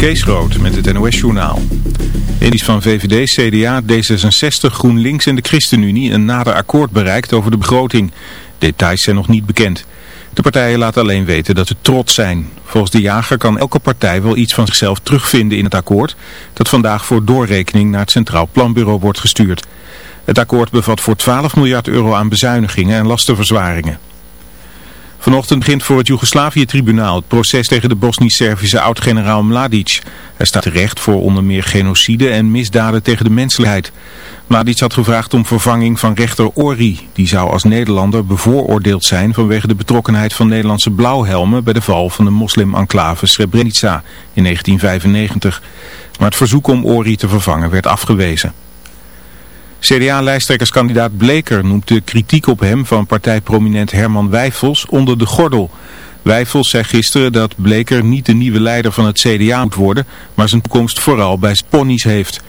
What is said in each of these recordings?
Kees Rood met het NOS-journaal. Edies van VVD, CDA, D66, GroenLinks en de ChristenUnie een nader akkoord bereikt over de begroting. Details zijn nog niet bekend. De partijen laten alleen weten dat ze trots zijn. Volgens de jager kan elke partij wel iets van zichzelf terugvinden in het akkoord... dat vandaag voor doorrekening naar het Centraal Planbureau wordt gestuurd. Het akkoord bevat voor 12 miljard euro aan bezuinigingen en lastenverzwaringen. Vanochtend begint voor het Joegoslavië-tribunaal het proces tegen de Bosnisch-Servische oud-generaal Mladic. Hij staat terecht voor onder meer genocide en misdaden tegen de menselijkheid. Mladic had gevraagd om vervanging van rechter Ori. Die zou als Nederlander bevooroordeeld zijn vanwege de betrokkenheid van Nederlandse blauwhelmen bij de val van de moslim-enclave Srebrenica in 1995. Maar het verzoek om Ori te vervangen werd afgewezen. CDA-lijsttrekkerskandidaat Bleker noemt de kritiek op hem van partijprominent Herman Wijfels onder de gordel. Wijfels zei gisteren dat Bleker niet de nieuwe leider van het CDA moet worden, maar zijn toekomst vooral bij ponies heeft.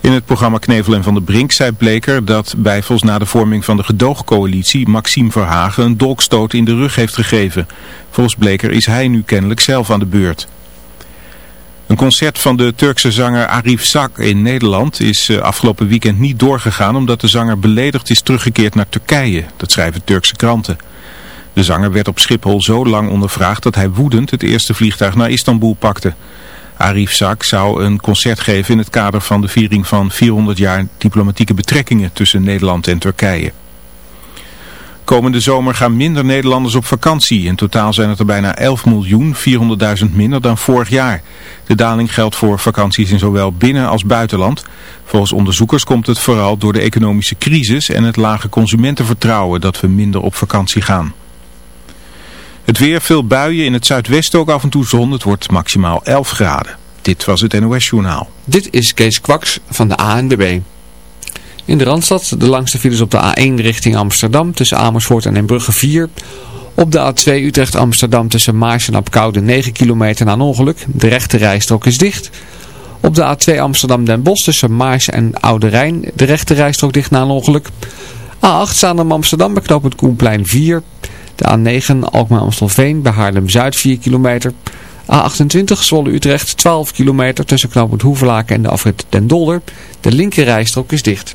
In het programma Knevel en Van der Brink zei Bleker dat Wijfels na de vorming van de gedoogcoalitie Maxime Verhagen een dolkstoot in de rug heeft gegeven. Volgens Bleker is hij nu kennelijk zelf aan de beurt. Een concert van de Turkse zanger Arif Sak in Nederland is eh, afgelopen weekend niet doorgegaan omdat de zanger beledigd is teruggekeerd naar Turkije. Dat schrijven Turkse kranten. De zanger werd op Schiphol zo lang ondervraagd dat hij woedend het eerste vliegtuig naar Istanbul pakte. Arif Sak zou een concert geven in het kader van de viering van 400 jaar diplomatieke betrekkingen tussen Nederland en Turkije. Komende zomer gaan minder Nederlanders op vakantie. In totaal zijn het er bijna 11 miljoen, 400.000 minder dan vorig jaar. De daling geldt voor vakanties in zowel binnen- als buitenland. Volgens onderzoekers komt het vooral door de economische crisis en het lage consumentenvertrouwen dat we minder op vakantie gaan. Het weer, veel buien, in het zuidwesten ook af en toe zon. Het wordt maximaal 11 graden. Dit was het NOS Journaal. Dit is Kees Kwaks van de ANWB. In de Randstad de langste files op de A1 richting Amsterdam tussen Amersfoort en Brugge 4. Op de A2 Utrecht-Amsterdam tussen Maars en Apkoude 9 kilometer na een ongeluk. De rechte rijstrook is dicht. Op de A2 Amsterdam-Den Bosch tussen Maars en Oude Rijn. De rechte rijstrook dicht na een ongeluk. A8 Zaandam-Amsterdam bij knooppunt Koenplein 4. De A9 Alkmaar-Amstelveen bij Haarlem-Zuid 4 kilometer. A28 Zwolle-Utrecht 12 kilometer tussen knooppunt Hoevelaken en de afrit Den Dolder. De linker rijstrook is dicht.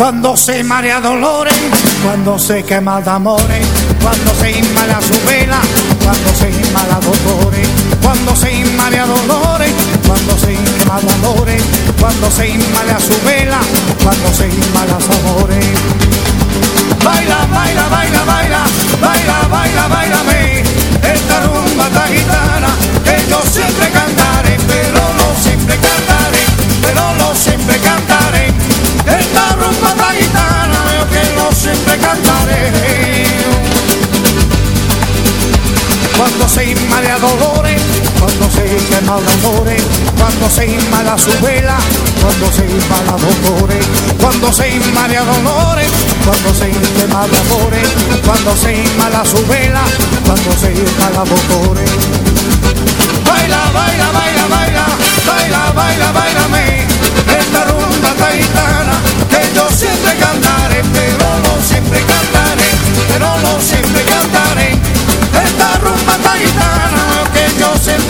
Cuando se marea dolores, cuando se quema de amores, cuando se inmala su vela, cuando se inmala dolores, cuando se inmala dolores, cuando se quema de amores, cuando se inmala su vela, cuando se inmala amores. Baila, baila, baila, baila, baila, baila, baila, Cuando se inmala dolores, cuando se quema dolores, cuando se inmala su vela, cuando se inmala dolores, cuando se inmala dolores, cuando se quema dolores, cuando se inmala su vela, cuando se inmala dolores. Baila, baila, baila, baila, baila, baila, baila, esta rumba taitana que yo siempre cantaré, pero no siempre cantaré, pero no siempre cantaré. Esta rumba taitana que yo siempre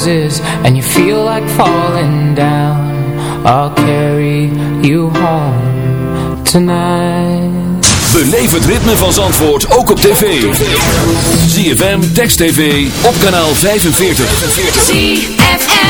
bar closes and you feel like falling down, I'll carry you home tonight. Beleef het ritme van Zandvoort ook op tv. ZFM, Text TV, op kanaal 45. ZFM.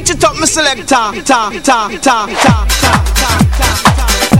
Reach it up, my selector. Ta, ta, ta, ta, ta, ta, ta, ta, ta.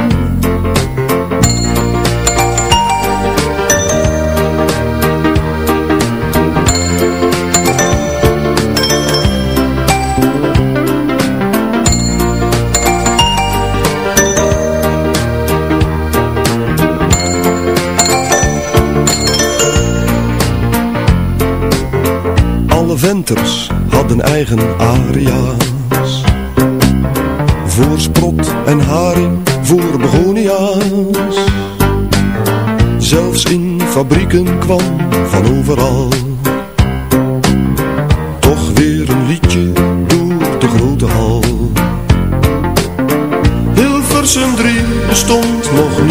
Venters hadden eigen aria's. Voor sprot en haring, voor begonia's. Zelfs in fabrieken kwam van overal. Toch weer een liedje door de grote hal. Hilversum 3 bestond nog niet.